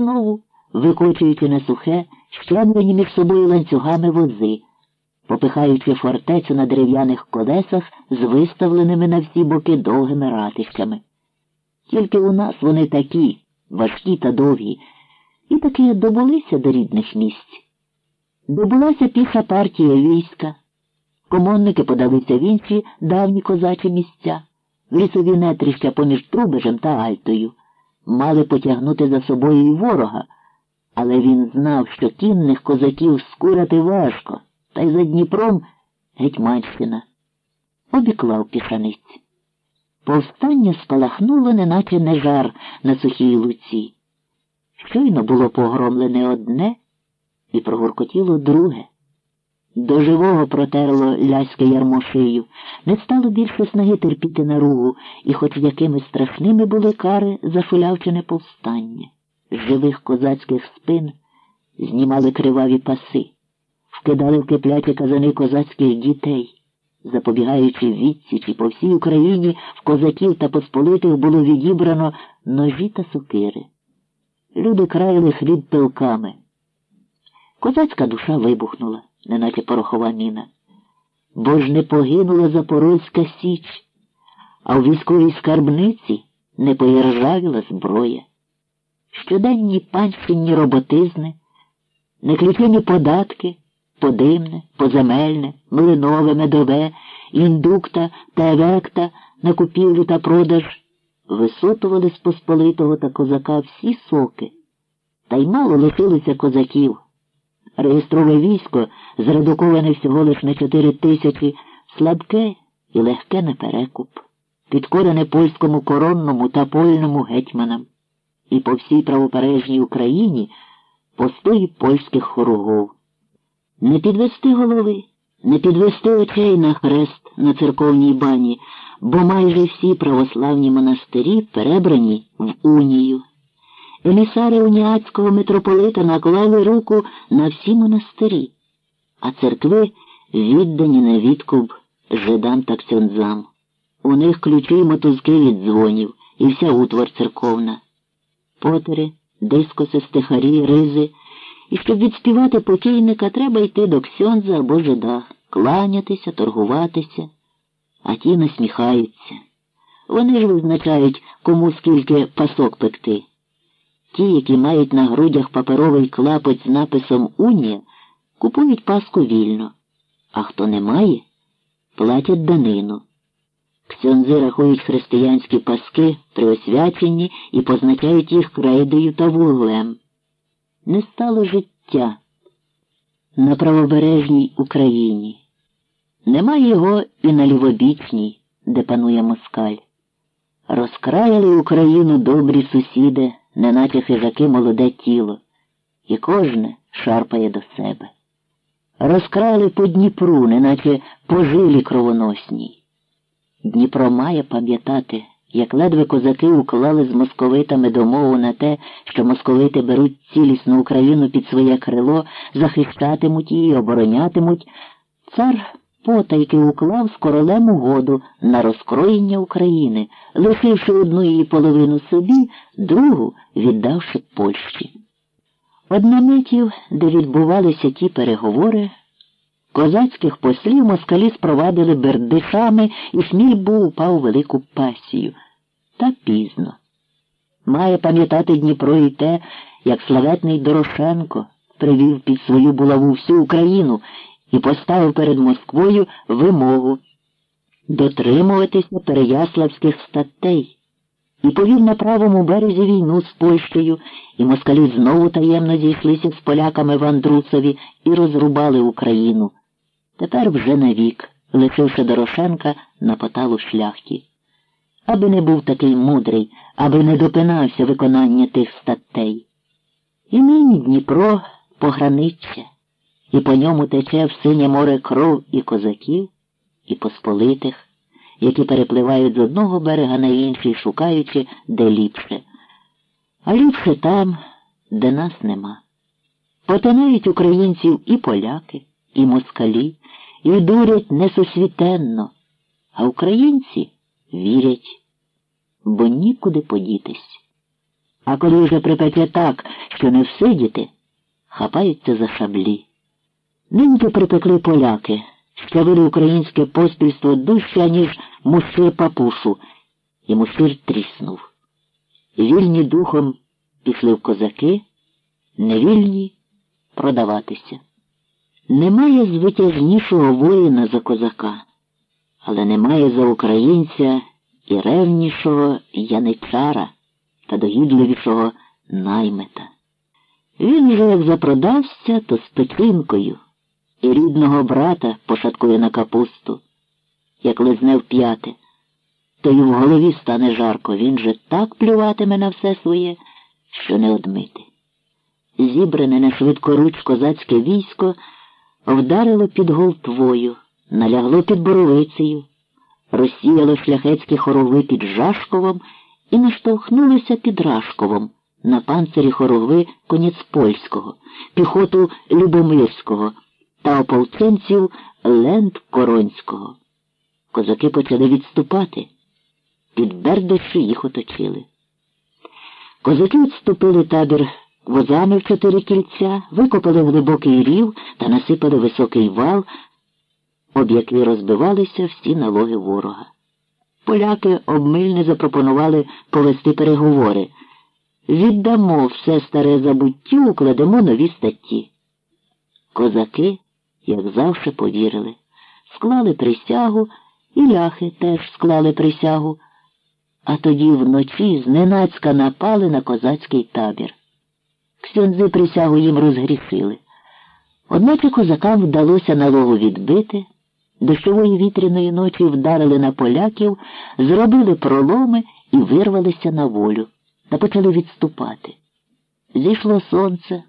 знову, викочуючи на сухе, щемлені між собою ланцюгами вози, попихаючи фортецю на дерев'яних колесах з виставленими на всі боки довгими ратищами. Тільки у нас вони такі, важкі та довгі, і таки добулися до рідних місць. Добулася піша партія війська. Комонники подалися в інші давні козачі місця, в лісові нетрища поміж Трубежем та Альтою. Мали потягнути за собою і ворога, але він знав, що кінних козаків скурати важко, та й за Дніпром Гетьманщина. Обіклав пішаниць. Повстання спалахнуло, неначе не жар на сухій луці. Щойно було погромлене одне і прогуркотіло друге. До живого протерло ляське ярмо шию, не стало більше снаги терпіти наругу, і хоч якими страшними були кари за шулявчине повстання. З живих козацьких спин знімали криваві паси, вкидали в кипляті казани козацьких дітей. Запобігаючи відсічі по всій Україні в козаків та посполитих було відібрано ножі та сокири. Люди краяли хліб пилками. Козацька душа вибухнула, неначе порохова міна. Бо ж не погинула Запорозька Січ, а в військовій скарбниці не поіржавіла зброя. Щоденні панщинні роботизни, неключені податки, подимне, поземельне, млинове, медове, індукта та евекта на купівлю та продаж висотували з Посполитого та козака всі соки, та й мало лишилося козаків. Реєстрове військо, зредуковане всього лиш на чотири тисячі, слабке і легке на перекуп, підкорене польському коронному та польному гетьманам, і по всій правопережній Україні постої польських хоругов. Не підвести голови, не підвести очей на хрест на церковній бані, бо майже всі православні монастирі перебрані в унію. Емісари уніатського митрополита наклали руку на всі монастирі, а церкви віддані на відкуп жидам та ксьонзам. У них ключі й мотузки від дзвонів і вся утвар церковна. Потери, дискоси, стихарі, ризи. І щоб відспівати покійника, треба йти до ксьонза або жида, кланятися, торгуватися, а ті насміхаються. Вони ж визначають, кому скільки пасок пекти. Ті, які мають на грудях паперовий клапоть з написом Унія, купують паску вільно, а хто не має, платять данину. Ксьонзи рахують християнські паски приосвяченні і позначають їх крейдою та вуглем. Не стало життя на правобережній Україні. Нема його і на лівобічній, де панує москаль. Розкраяли Україну добрі сусіди неначе хижаки молоде тіло, і кожне шарпає до себе. Розкрали по Дніпру, неначе по жилі кровоносній. Дніпро має пам'ятати, як ледве козаки уклали з московитами домову на те, що московити беруть цілісну Україну під своє крило, захищатимуть її, оборонятимуть, цар потайки уклав з королем угоду на розкроєння України, лишивши одну її половину собі, другу віддавши Польщі. Однометів, де відбувалися ті переговори, козацьких послів москалі спровадили бердишами і сміль був упав у велику пасію. Та пізно. Має пам'ятати Дніпро і те, як славетний Дорошенко привів під свою булаву всю Україну і поставив перед Москвою вимогу дотримуватися переяславських статей і повів на правому березі війну з Польщею, і москалі знову таємно зійшлися з поляками в Андрусові і розрубали Україну. Тепер вже навік, лишивши Дорошенка на поталу шляхті. Аби не був такий мудрий, аби не допинався виконання тих статей. І нині Дніпро пограниччя і по ньому тече в синє море кров і козаків, і посполитих, які перепливають з одного берега на інший, шукаючи, де ліпше. А ліпше там, де нас нема. Потинають українців і поляки, і москалі, і дурять несосвітенно, а українці вірять, бо нікуди подітись. А коли вже припече так, що не всидіти, хапаються за шаблі. Ниньки припекли поляки, щавили українське поспільство дужче, ніж мусир папушу, і мусир тріснув. Вільні духом пішли в козаки, невільні продаватися. Немає звитяжнішого воїна за козака, але немає за українця і ревнішого яничара та догідливішого наймета. Він же, як запродався, то з печинкою і рідного брата пошаткує на капусту, як лизне в п'яте, то й в голові стане жарко, він же так плюватиме на все своє, що не одмити. Зібране на швидкоруч козацьке військо вдарило під Голтвою, налягло під Боровицею, розсіяло шляхетські хорови під Жашковом і наштовхнулося під Рашковом на панцирі хорови Коніцпольського, піхоту Любомирського та ополченців Лент Коронського. Козаки почали відступати. Під Бердощі їх оточили. Козаки відступили табір возами в чотири кільця, викопали глибокий рів та насипали високий вал, об який розбивалися всі налоги ворога. Поляки обмильне запропонували повести переговори. Віддамо все старе забуттю, укладемо нові статті. Козаки, як завжди, повірили, склали присягу, і ляхи теж склали присягу, а тоді вночі зненацька напали на козацький табір. Ксьондзи присягу їм розгрішили. Одначе козакам вдалося налогу відбити, дощової вітряної ночі вдарили на поляків, зробили проломи і вирвалися на волю та почали відступати. Зійшло сонце,